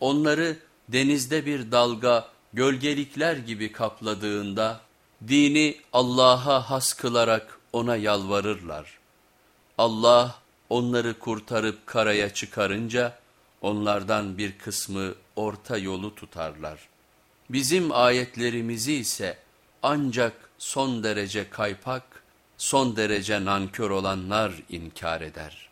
onları denizde bir dalga gölgelikler gibi kapladığında dini Allah'a has kılarak ona yalvarırlar. Allah onları kurtarıp karaya çıkarınca onlardan bir kısmı orta yolu tutarlar. Bizim ayetlerimizi ise ancak son derece kaypak, son derece nankör olanlar inkar eder.''